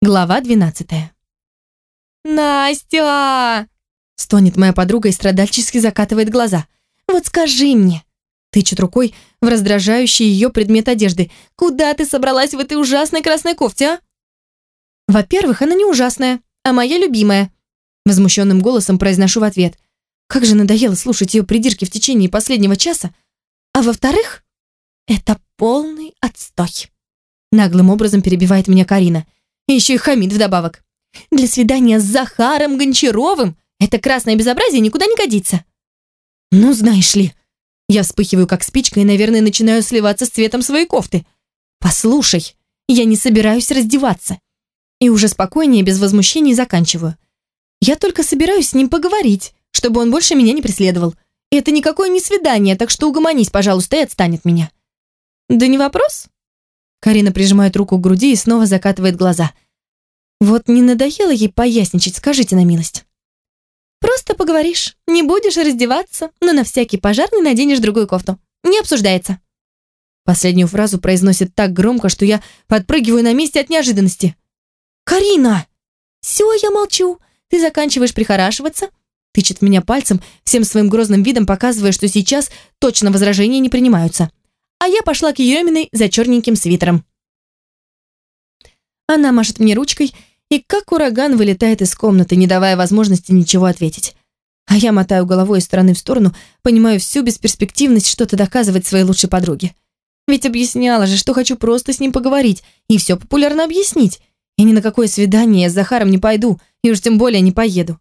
Глава 12. «Настя!» Стонет моя подруга и страдальчески закатывает глаза. «Вот скажи мне!» Тычет рукой в раздражающий ее предмет одежды. «Куда ты собралась в этой ужасной красной кофте, а?» «Во-первых, она не ужасная, а моя любимая», возмущенным голосом произношу в ответ. Как же надоело слушать ее придирки в течение последнего часа. А во-вторых, это полный отстой. Наглым образом перебивает меня Карина. И еще и хамит вдобавок. Для свидания с Захаром Гончаровым это красное безобразие никуда не годится. Ну, знаешь ли, я вспыхиваю как спичка и, наверное, начинаю сливаться с цветом своей кофты. Послушай, я не собираюсь раздеваться. И уже спокойнее, без возмущений заканчиваю. Я только собираюсь с ним поговорить, чтобы он больше меня не преследовал. И это никакое не свидание, так что угомонись, пожалуйста, и отстань от меня. Да не вопрос. Карина прижимает руку к груди и снова закатывает глаза. Вот не надоело ей поясничать, скажите на милость. Просто поговоришь, не будешь раздеваться, но на всякий пожарный наденешь другую кофту. Не обсуждается. Последнюю фразу произносит так громко, что я подпрыгиваю на месте от неожиданности. «Карина!» «Все, я молчу. Ты заканчиваешь прихорашиваться?» Тычет меня пальцем, всем своим грозным видом показывая, что сейчас точно возражения не принимаются. А я пошла к Ереминой за черненьким свитером. Она машет мне ручкой и как ураган вылетает из комнаты, не давая возможности ничего ответить. А я мотаю головой из стороны в сторону, понимаю всю бесперспективность что-то доказывать своей лучшей подруге. Ведь объясняла же, что хочу просто с ним поговорить и все популярно объяснить. И ни на какое свидание я с Захаром не пойду, и уж тем более не поеду.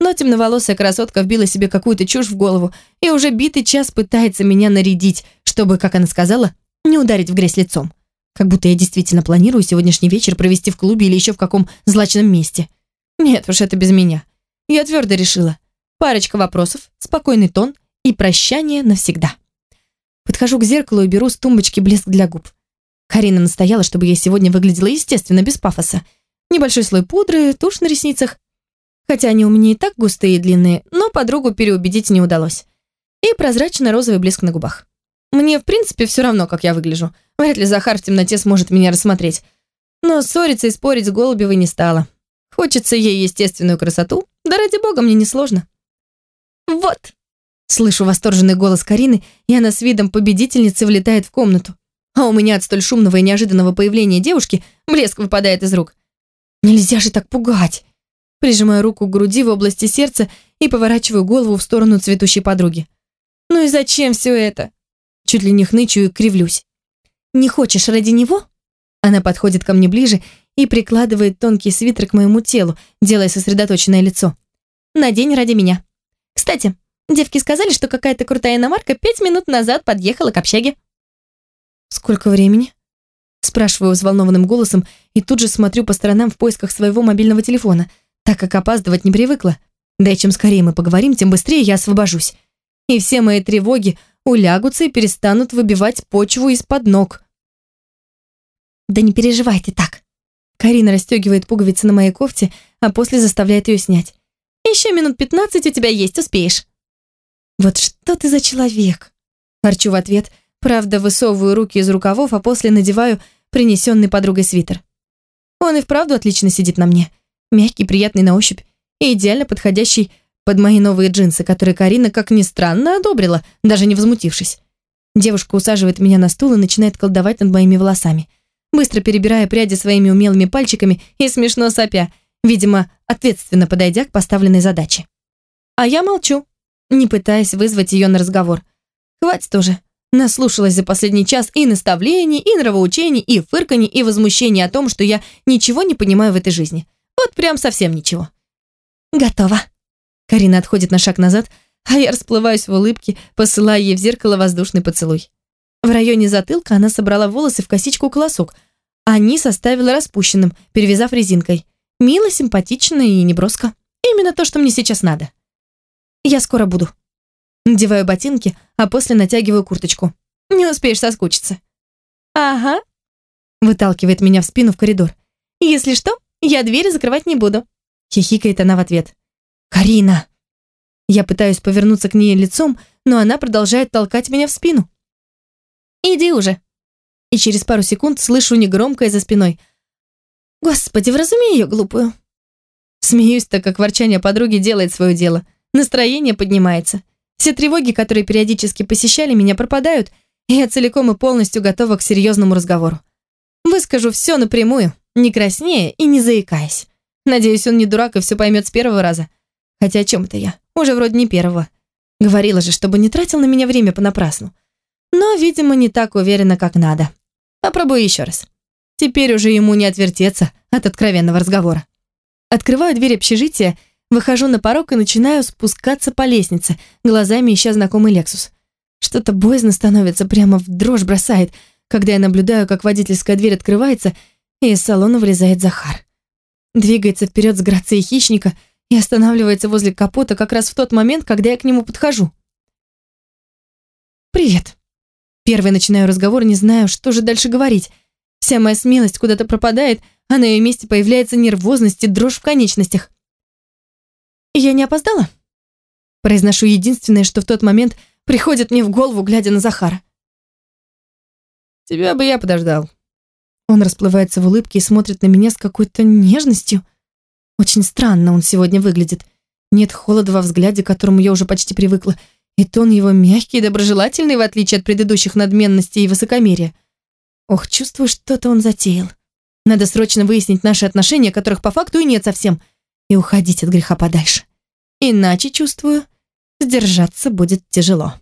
Но темноволосая красотка вбила себе какую-то чушь в голову и уже битый час пытается меня нарядить, чтобы, как она сказала, не ударить в грязь лицом. Как будто я действительно планирую сегодняшний вечер провести в клубе или еще в каком злачном месте. Нет уж, это без меня. Я твердо решила. Парочка вопросов, спокойный тон и прощание навсегда. Подхожу к зеркалу и беру с тумбочки блеск для губ. Карина настояла, чтобы я сегодня выглядела естественно, без пафоса. Небольшой слой пудры, тушь на ресницах. Хотя они у меня и так густые и длинные, но подругу переубедить не удалось. И прозрачно-розовый блеск на губах. Мне, в принципе, все равно, как я выгляжу. Вряд ли Захар в темноте сможет меня рассмотреть. Но ссориться и спорить с Голубевой не стало. Хочется ей естественную красоту, да ради бога мне не сложно. «Вот!» Слышу восторженный голос Карины, и она с видом победительницы влетает в комнату. А у меня от столь шумного и неожиданного появления девушки блеск выпадает из рук. «Нельзя же так пугать!» Прижимаю руку к груди в области сердца и поворачиваю голову в сторону цветущей подруги. «Ну и зачем все это?» Чуть ли не хнычу и кривлюсь. «Не хочешь ради него?» Она подходит ко мне ближе и прикладывает тонкий свитер к моему телу, делая сосредоточенное лицо. «Надень ради меня. Кстати, девки сказали, что какая-то крутая иномарка пять минут назад подъехала к общаге». «Сколько времени?» Спрашиваю взволнованным голосом и тут же смотрю по сторонам в поисках своего мобильного телефона, так как опаздывать не привыкла. Да и чем скорее мы поговорим, тем быстрее я освобожусь. И все мои тревоги улягутся и перестанут выбивать почву из-под ног. Да не переживай ты так. Карина расстегивает пуговицы на моей кофте, а после заставляет ее снять. Еще минут пятнадцать у тебя есть, успеешь. Вот что ты за человек? Ворчу в ответ, правда высовываю руки из рукавов, а после надеваю принесенный подругой свитер. Он и вправду отлично сидит на мне. Мягкий, приятный на ощупь и идеально подходящий под мои новые джинсы, которые Карина, как ни странно, одобрила, даже не возмутившись. Девушка усаживает меня на стул и начинает колдовать над моими волосами, быстро перебирая пряди своими умелыми пальчиками и смешно сопя, видимо, ответственно подойдя к поставленной задаче. А я молчу, не пытаясь вызвать ее на разговор. Хватит уже. Наслушалась за последний час и наставлений, и нравоучений, и фырканий, и возмущений о том, что я ничего не понимаю в этой жизни. Вот прям совсем ничего. Готово. Карина отходит на шаг назад, а я расплываюсь в улыбке, посылая ей в зеркало воздушный поцелуй. В районе затылка она собрала волосы в косичку-колосок, а низ оставила распущенным, перевязав резинкой. Мило, симпатично и неброско. Именно то, что мне сейчас надо. Я скоро буду. Надеваю ботинки, а после натягиваю курточку. Не успеешь соскучиться. Ага. Выталкивает меня в спину в коридор. Если что, я двери закрывать не буду. Хихикает она в ответ. «Карина!» Я пытаюсь повернуться к ней лицом, но она продолжает толкать меня в спину. «Иди уже!» И через пару секунд слышу негромкое за спиной. Господи, вразуми ее глупую. Смеюсь, так как ворчание подруги делает свое дело. Настроение поднимается. Все тревоги, которые периодически посещали меня, пропадают, и я целиком и полностью готова к серьезному разговору. Выскажу все напрямую, не краснея и не заикаясь. Надеюсь, он не дурак и все поймет с первого раза. Хотя о чем это я? Уже вроде не первого. Говорила же, чтобы не тратил на меня время понапрасну. Но, видимо, не так уверена, как надо. Попробую еще раз. Теперь уже ему не отвертеться от откровенного разговора. Открываю дверь общежития, выхожу на порог и начинаю спускаться по лестнице, глазами ища знакомый Лексус. Что-то боязно становится, прямо в дрожь бросает, когда я наблюдаю, как водительская дверь открывается, и из салона вылезает Захар. Двигается вперед с грацией хищника и останавливается возле капота как раз в тот момент, когда я к нему подхожу. «Привет». Первый начинаю разговор, не знаю, что же дальше говорить. Вся моя смелость куда-то пропадает, а на ее месте появляется нервозность и дрожь в конечностях. «Я не опоздала?» Произношу единственное, что в тот момент приходит мне в голову, глядя на Захара. «Тебя бы я подождал». Он расплывается в улыбке и смотрит на меня с какой-то нежностью. Очень странно он сегодня выглядит. Нет холода во взгляде, к которому я уже почти привыкла, и тон его мягкий и доброжелательный, в отличие от предыдущих надменностей и высокомерия. Ох, чувствую, что-то он затеял. Надо срочно выяснить наши отношения, которых по факту и нет совсем, и уходить от греха подальше. Иначе, чувствую, сдержаться будет тяжело.